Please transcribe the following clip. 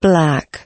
black